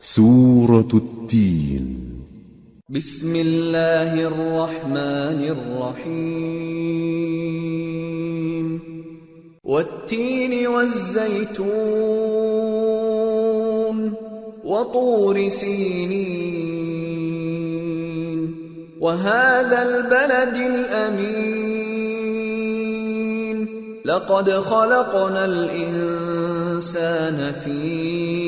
سورة التين بسم الله الرحمن الرحيم والتين والزيتون وطور سينين وهذا البلد الأمين لقد خلقنا الإنسان في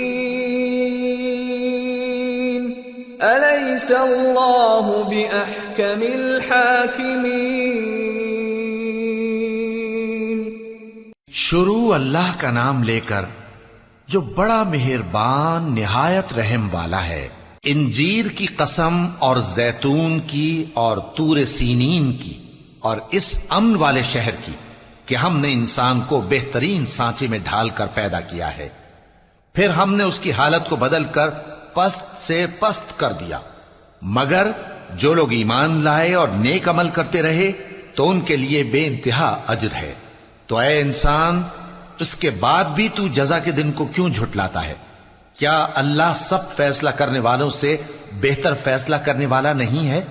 أليس الله بأحكم الحاكمين شروع اللہ کا نام لے کر جو بڑا مہربان نہایت رحم والا ہے، انجیر کی قسم اور زیتون کی اور تور سینین کی اور اس امن والے شہر کی کہ ہم نے انسان کو بہترین سانچے میں ڈھال کر پیدا کیا ہے۔ پھر ہم نے اس کی حالت کو بدل کر پست سے پست کر دیا۔ مگر جو لوگ ایمان لائے اور نیک عمل کرتے رہے، تو ان کے لیے بے انتہا اجر ہے۔ تو اے انسان، اس کے بعد بھی تو جزا کے دن کو کیوں جھٹلاتا ہے؟ کیا اللہ سب فیصلہ کرنے والوں سے بہتر فیصلہ کرنے والا نہیں ہے؟